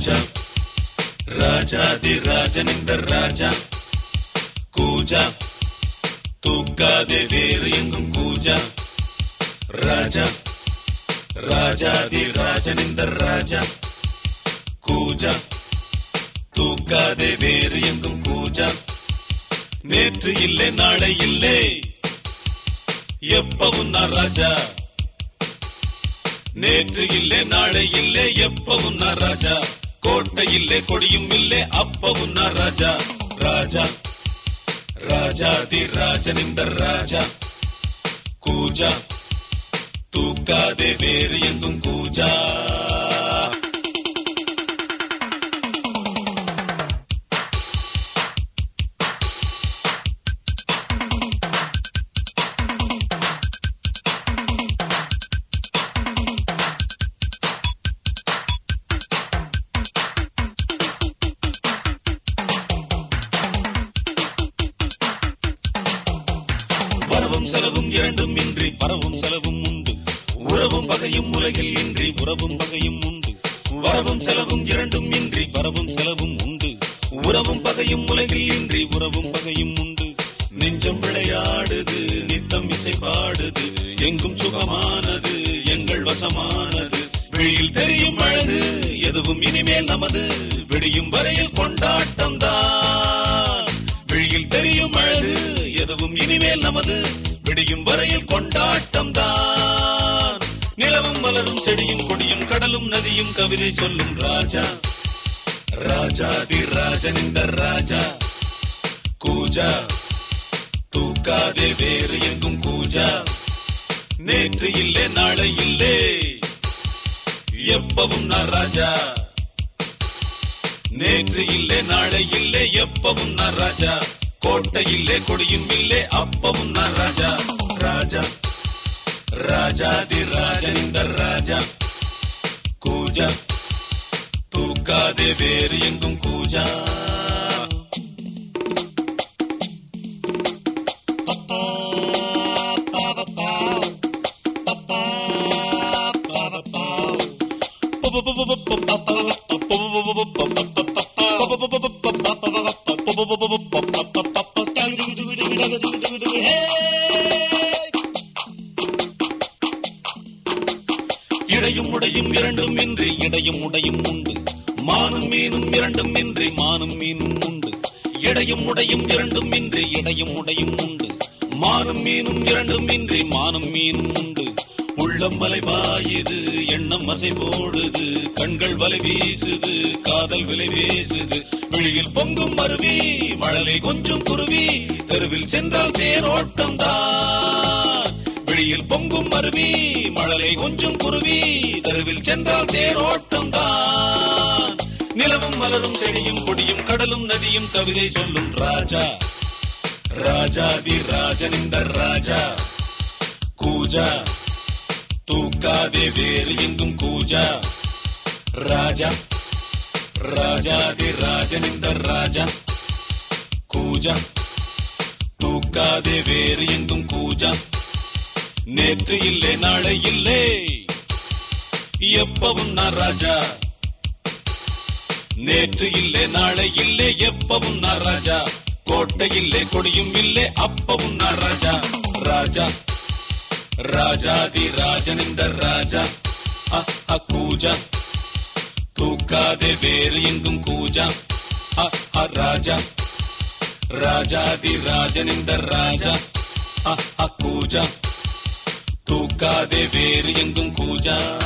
ராஜா. ராஜாதி ராஜன் இந்த ராஜா. கூஜா. தூக்காதே வேறு எங்கும் கூஜா. ராஜா. ராஜாதி ராஜன் இந்த ராஜா. கூஜா. தூக்காதே வேறு எங்கும் கூஜா. நேற்று இல்லை நாளை இல்லை. எப்பவும் நான் ராஜா. நேற்று இல்லை நாளை இல்லை எப்பவும் நான் ராஜா. கோட்டை இல்லை கொடியும் இல்லை அப்பவும் நான் ராஜா ராஜா. ராஜாதி இந்த ராஜா. கூஜா. தூக்காதே வேறு எங்கும் கூஜா. இரண்டும் இன்றி பரவும் செலவும் உண்டு. உறவும் பகையும் உலகில் இன்றி உறவும் பகையும் உண்டு. வரவும் செலவும் இரண்டும் இன்றி பரவும் செலவும் உண்டு. உறவும் பகையும் உலகில் இன்றி உறவும் பகையும் உண்டு. நெஞ்சம் விளையாடுது நித்தம் இசை பாடுது எங்கும் சுகமானது எங்கள் வசமானது. வெளியில் தெரியும் அழகு எதுவும் இனிமேல் நமது. விடியும் வரையில் கொண்டாட்டம் தான் வெளியில் தெரியும் அழகு எதுவும் இனிமேல் நமது. விடியும் வரையில் கொண்டாட்டம் தான் நிலவும் மலரும் செடியும் கொடியும் கடலும் நதியும் கவிதை சொல்லும் ராஜா. ராஜா தி ராஜன் இந்த ராஜா. கூஜா. தூக்காதே வேறு எங்கும் கூஜா. நேற்று இல்லை நாளை இல்லை. எப்பவும் நான் ராஜா. நேற்று இல்லை நாளை இல்லை எப்பவும் நான் ராஜா. கோட்டை இல்லை கொடியும் இல்லை அப்பவும் நான் ராஜா ராஜா ராஜாதி ராஜனிந்த ராஜா கூஜா தூக்காதே வேறு எங்கும் கூஜா இடையும் உடையும் இரண்டும் இன்றி இடையும் உடையும் உண்டு. மானும் மீனும் இரண்டும் இன்றி மானும் மீனும் உண்டு. இடையும் உடையும் இரண்டும் இன்றி இடையும் உடையும் உண்டு. மானும் மீனும் இரண்டும் இன்றி மானும் மீனும் உண்டு. உள்ளம் மலை பாயுது எண்ணம் அசை போடுது கண்கள் வலை வீசுது காதல் விலை வீசுது. விழியில் பொங்கும் அருவி மழலை கொஞ்சம் குருவி தெருவில் சென்றால் தேரோட்டம் தான் விழியில் பொங்கும் அருவி மழலை கொஞ்சம் குருவி தெருவில் சென்றால் தேரோட்டம் தான் நிலவும் மலரும் செடியும் கொடியும் கடலும் நதியும் கவிதை சொல்லும் ராஜா. ராஜாதி ராஜனிந்த ராஜா. கூஜா. தூக்காதே வேறு எங்கும் கூஜா. ராஜா ராஜாதி ராஜன் இந்த ராஜா. கூஜா தூக்காதே வேறு எங்கும் கூஜா. நேற்று இல்லை நாளை இல்லை. எப்பவும் நான் ராஜா. நேற்று இல்லை நாளை இல்லை எப்பவும் நான் ராஜா. கோட்டை இல்லை கொடியும் இல்லை அப்பவும் நான் ராஜா. ராஜா ராஜாதி ராஜன் இந்த ராஜா. அ, கூஜா. தூக்காதே வேறு எங்கும் கூஜா. அ, ராஜா. ராஜாதி ராஜன் இந்த ராஜா. அ, அ, கூஜா. தூக்காதே வேறு எங்கும் கூஜா.